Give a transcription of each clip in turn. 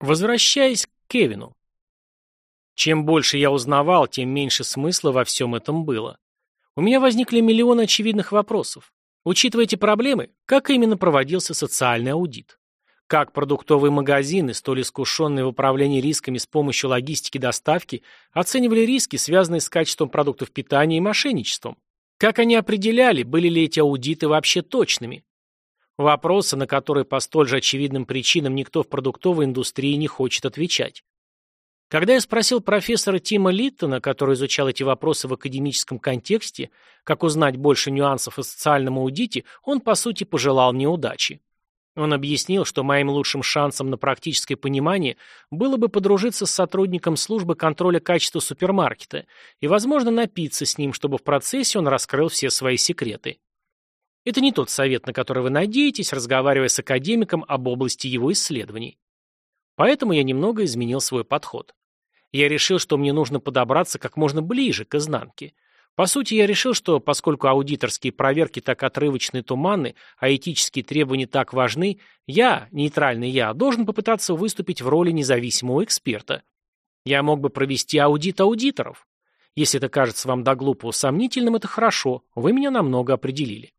Возвращаясь к Кевину. Чем больше я узнавал, тем меньше смысла во всем этом было. У меня возникли миллионы очевидных вопросов. Учитывая эти проблемы, как именно проводился социальный аудит? Как продуктовые магазины, столь искушенные в управлении рисками с помощью логистики доставки, оценивали риски, связанные с качеством продуктов питания и мошенничеством? Как они определяли, были ли эти аудиты вообще точными? Вопросы, на которые по столь же очевидным причинам никто в продуктовой индустрии не хочет отвечать. Когда я спросил профессора Тима Литтона, который изучал эти вопросы в академическом контексте, как узнать больше нюансов о социальном аудите, он, по сути, пожелал мне удачи. Он объяснил, что моим лучшим шансом на практическое понимание было бы подружиться с сотрудником службы контроля качества супермаркета и, возможно, напиться с ним, чтобы в процессе он раскрыл все свои секреты. Это не тот совет, на который вы надеетесь, разговаривая с академиком об области его исследований. Поэтому я немного изменил свой подход. Я решил, что мне нужно подобраться как можно ближе к изнанке. По сути, я решил, что поскольку аудиторские проверки так отрывочны и туманны, а этические требования так важны, я, нейтральный я, должен попытаться выступить в роли независимого эксперта. Я мог бы провести аудит аудиторов. Если это кажется вам до глупого сомнительным, это хорошо, вы меня намного определили.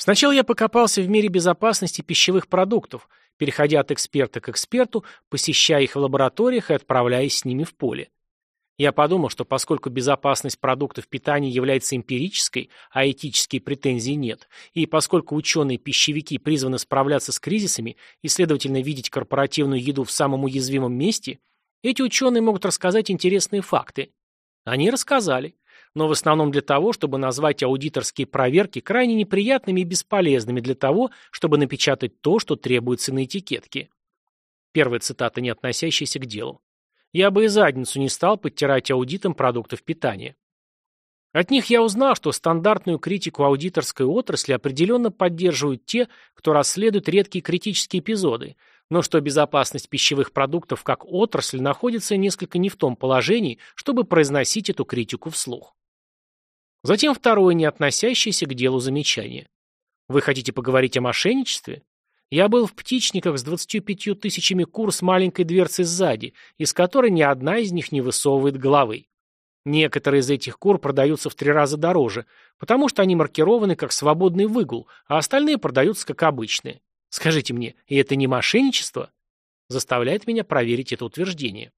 Сначала я покопался в мире безопасности пищевых продуктов, переходя от эксперта к эксперту, посещая их в лабораториях и отправляясь с ними в поле. Я подумал, что поскольку безопасность продуктов питания является эмпирической, а этические претензий нет, и поскольку ученые-пищевики призваны справляться с кризисами и, следовательно, видеть корпоративную еду в самом уязвимом месте, эти ученые могут рассказать интересные факты. Они рассказали но в основном для того, чтобы назвать аудиторские проверки крайне неприятными и бесполезными для того, чтобы напечатать то, что требуется на этикетке. Первая цитата, не относящаяся к делу. «Я бы и задницу не стал подтирать аудитом продуктов питания». От них я узнал, что стандартную критику аудиторской отрасли определенно поддерживают те, кто расследует редкие критические эпизоды, но что безопасность пищевых продуктов как отрасль находится несколько не в том положении, чтобы произносить эту критику вслух. Затем второе, не относящееся к делу замечание. Вы хотите поговорить о мошенничестве? Я был в птичниках с 25 тысячами кур с маленькой дверцей сзади, из которой ни одна из них не высовывает головы. Некоторые из этих кур продаются в три раза дороже, потому что они маркированы как свободный выгул, а остальные продаются как обычные. Скажите мне, и это не мошенничество? Заставляет меня проверить это утверждение.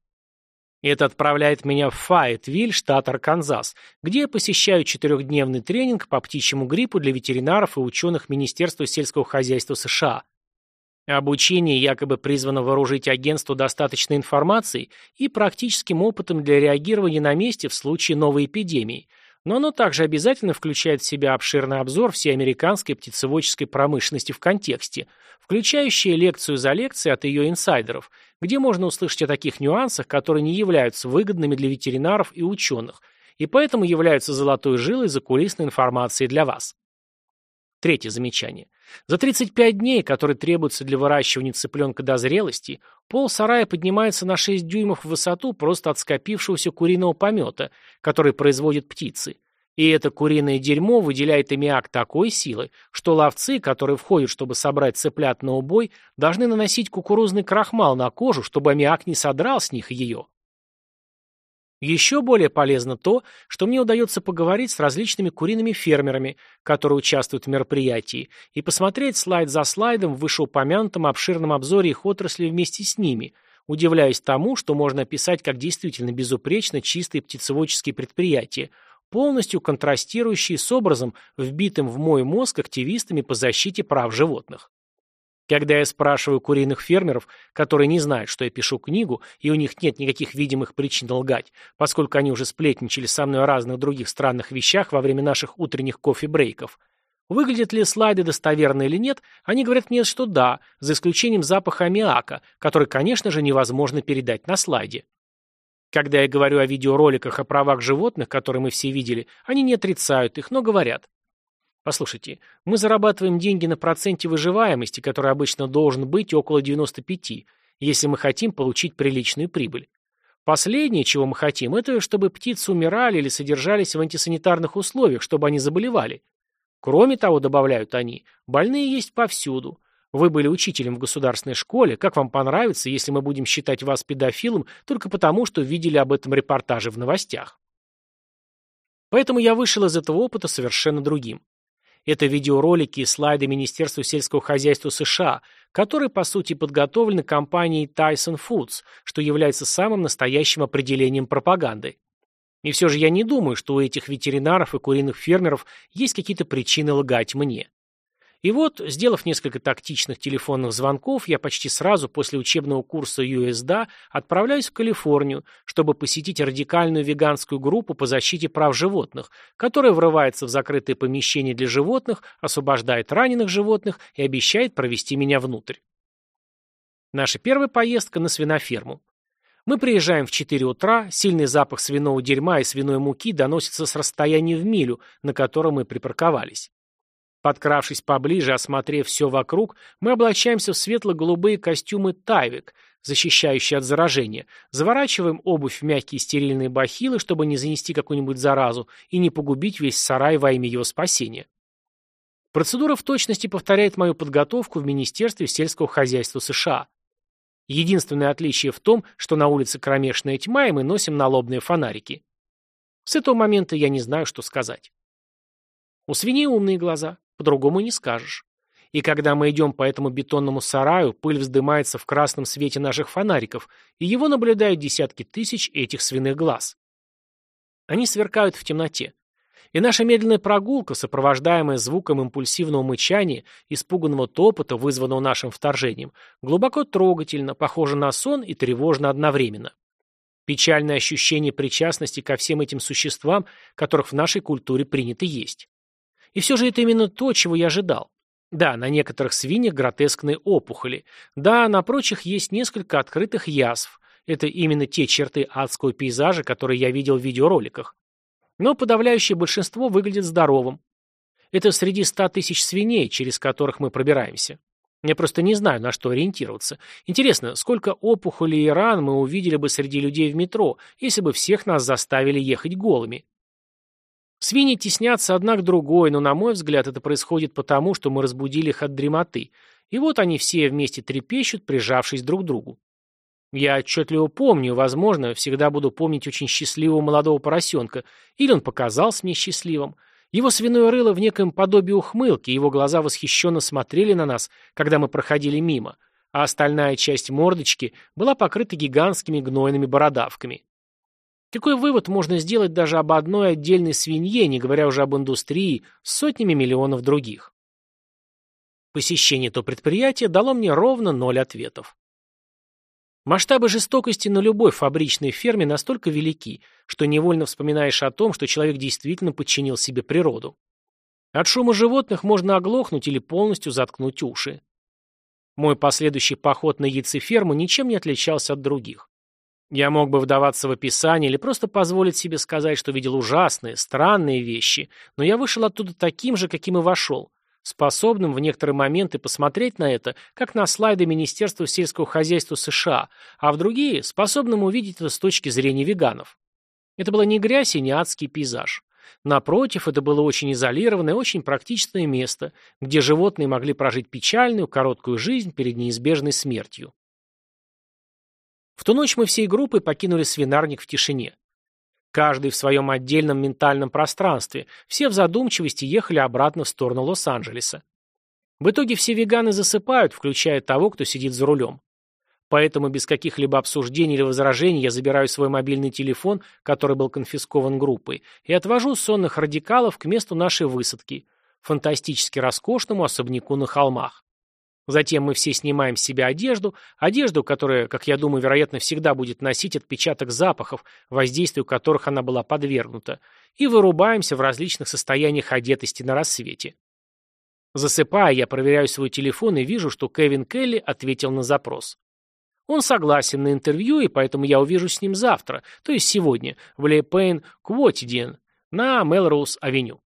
Это отправляет меня в Файетвиль, штат Арканзас, где я посещаю четырехдневный тренинг по птичьему гриппу для ветеринаров и ученых Министерства сельского хозяйства США. Обучение якобы призвано вооружить агентство достаточной информацией и практическим опытом для реагирования на месте в случае новой эпидемии – но оно также обязательно включает в себя обширный обзор всей американской птицеводческой промышленности в контексте, включающий лекцию за лекцией от ее инсайдеров, где можно услышать о таких нюансах, которые не являются выгодными для ветеринаров и ученых, и поэтому являются золотой жилой закулисной информацией для вас. Третье замечание. За 35 дней, которые требуются для выращивания цыпленка до зрелости, пол сарая поднимается на 6 дюймов в высоту просто от скопившегося куриного помета, который производят птицы. И это куриное дерьмо выделяет аммиак такой силы, что ловцы, которые входят, чтобы собрать цыплят на убой, должны наносить кукурузный крахмал на кожу, чтобы аммиак не содрал с них ее. Еще более полезно то, что мне удается поговорить с различными куриными фермерами, которые участвуют в мероприятии, и посмотреть слайд за слайдом в вышеупомянутом обширном обзоре их отрасли вместе с ними, удивляясь тому, что можно описать как действительно безупречно чистые птицеводческие предприятия, полностью контрастирующие с образом, вбитым в мой мозг активистами по защите прав животных. Когда я спрашиваю куриных фермеров, которые не знают, что я пишу книгу, и у них нет никаких видимых причин лгать, поскольку они уже сплетничали со мной о разных других странных вещах во время наших утренних кофе-брейков, выглядят ли слайды достоверно или нет, они говорят мне, что да, за исключением запаха аммиака, который, конечно же, невозможно передать на слайде. Когда я говорю о видеороликах о правах животных, которые мы все видели, они не отрицают их, но говорят, Послушайте, мы зарабатываем деньги на проценте выживаемости, который обычно должен быть около 95, если мы хотим получить приличную прибыль. Последнее, чего мы хотим, это чтобы птицы умирали или содержались в антисанитарных условиях, чтобы они заболевали. Кроме того, добавляют они, больные есть повсюду. Вы были учителем в государственной школе. Как вам понравится, если мы будем считать вас педофилом только потому, что видели об этом репортаже в новостях? Поэтому я вышел из этого опыта совершенно другим. Это видеоролики и слайды Министерства сельского хозяйства США, которые, по сути, подготовлены компанией Tyson Foods, что является самым настоящим определением пропаганды. И все же я не думаю, что у этих ветеринаров и куриных фермеров есть какие-то причины лгать мне. И вот, сделав несколько тактичных телефонных звонков, я почти сразу после учебного курса USDA отправляюсь в Калифорнию, чтобы посетить радикальную веганскую группу по защите прав животных, которая врывается в закрытые помещения для животных, освобождает раненых животных и обещает провести меня внутрь. Наша первая поездка на свиноферму. Мы приезжаем в 4 утра, сильный запах свиного дерьма и свиной муки доносится с расстояния в милю, на котором мы припарковались. Подкравшись поближе, осмотрев все вокруг, мы облачаемся в светло-голубые костюмы «Тайвик», защищающие от заражения, заворачиваем обувь в мягкие стерильные бахилы, чтобы не занести какую-нибудь заразу и не погубить весь сарай во имя его спасения. Процедура в точности повторяет мою подготовку в Министерстве сельского хозяйства США. Единственное отличие в том, что на улице кромешная тьма, и мы носим налобные фонарики. С этого момента я не знаю, что сказать. У свиней умные глаза. По-другому не скажешь. И когда мы идем по этому бетонному сараю, пыль вздымается в красном свете наших фонариков, и его наблюдают десятки тысяч этих свиных глаз. Они сверкают в темноте. И наша медленная прогулка, сопровождаемая звуком импульсивного мычания, испуганного топота, вызванного нашим вторжением, глубоко трогательно, похожа на сон и тревожно одновременно. Печальное ощущение причастности ко всем этим существам, которых в нашей культуре принято есть. И все же это именно то, чего я ожидал. Да, на некоторых свиньях гротескные опухоли. Да, на прочих есть несколько открытых язв. Это именно те черты адского пейзажа, которые я видел в видеороликах. Но подавляющее большинство выглядит здоровым. Это среди ста тысяч свиней, через которых мы пробираемся. Я просто не знаю, на что ориентироваться. Интересно, сколько опухолей и ран мы увидели бы среди людей в метро, если бы всех нас заставили ехать голыми? Свиньи теснятся одна к другой, но, на мой взгляд, это происходит потому, что мы разбудили их от дремоты. И вот они все вместе трепещут, прижавшись друг к другу. Я отчетливо помню, возможно, всегда буду помнить очень счастливого молодого поросенка, или он показался мне счастливым. Его свиное рыло в некоем подобии ухмылки, его глаза восхищенно смотрели на нас, когда мы проходили мимо, а остальная часть мордочки была покрыта гигантскими гнойными бородавками. Какой вывод можно сделать даже об одной отдельной свинье, не говоря уже об индустрии, с сотнями миллионов других? Посещение то предприятия дало мне ровно ноль ответов. Масштабы жестокости на любой фабричной ферме настолько велики, что невольно вспоминаешь о том, что человек действительно подчинил себе природу. От шума животных можно оглохнуть или полностью заткнуть уши. Мой последующий поход на яйцеферму ничем не отличался от других. Я мог бы вдаваться в описание или просто позволить себе сказать, что видел ужасные, странные вещи, но я вышел оттуда таким же, каким и вошел, способным в некоторые моменты посмотреть на это, как на слайды Министерства сельского хозяйства США, а в другие – способным увидеть это с точки зрения веганов. Это была не грязь и не адский пейзаж. Напротив, это было очень изолированное, очень практичное место, где животные могли прожить печальную, короткую жизнь перед неизбежной смертью. В ту ночь мы всей группой покинули свинарник в тишине. Каждый в своем отдельном ментальном пространстве, все в задумчивости ехали обратно в сторону Лос-Анджелеса. В итоге все веганы засыпают, включая того, кто сидит за рулем. Поэтому без каких-либо обсуждений или возражений я забираю свой мобильный телефон, который был конфискован группой, и отвожу сонных радикалов к месту нашей высадки, фантастически роскошному особняку на холмах. Затем мы все снимаем с себя одежду, одежду, которая, как я думаю, вероятно, всегда будет носить отпечаток запахов, воздействию которых она была подвергнута, и вырубаемся в различных состояниях одетости на рассвете. Засыпая, я проверяю свой телефон и вижу, что Кевин Келли ответил на запрос. Он согласен на интервью, и поэтому я увижусь с ним завтра, то есть сегодня, в Лейпейн Квотидиен на Мелроуз-авеню.